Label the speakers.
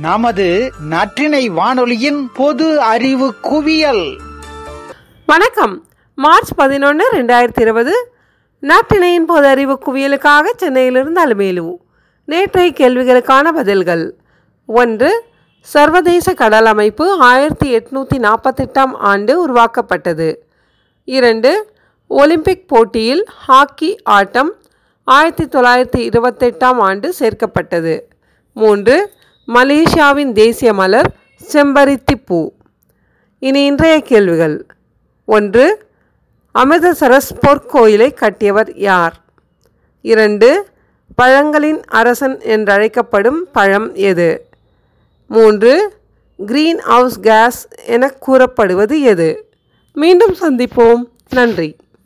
Speaker 1: நமது நற்றினை வானொலியின் பொது அறிவு குவியல்.
Speaker 2: வணக்கம். மார்ச் பதினொன்று ரெண்டாயிரத்தி இருபது நாட்டினையின் பொது அறிவு குவியலுக்காக சென்னையிலிருந்து அலுமேலு நேற்றைய கேள்விகளுக்கான பதில்கள். ஒன்று சர்வதேச கடல் அமைப்பு ஆயிரத்தி எட்நூற்றி நாற்பத்தெட்டாம் ஆண்டு உருவாக்கப்பட்டது. இரண்டு ஒலிம்பிக் போட்டியில் ஹாக்கி ஆட்டம் ஆயிரத்தி தொள்ளாயிரத்தி இருபத்தெட்டாம் ஆண்டு சேர்க்கப்பட்டது. மூன்று மலேசியாவின் தேசிய மலர் செம்பருத்தி பூ இனி இன்றைய கேள்விகள். ஒன்று அமிர்தசரஸ் பொற்கோயிலை கட்டியவர் யார்? இரண்டு பழங்களின் அரசன் என்றழைக்கப்படும் பழம் எது? மூன்று கிரீன் ஹவுஸ் கேஸ் என கூறப்படுவது எது? மீண்டும் சந்திப்போம். நன்றி.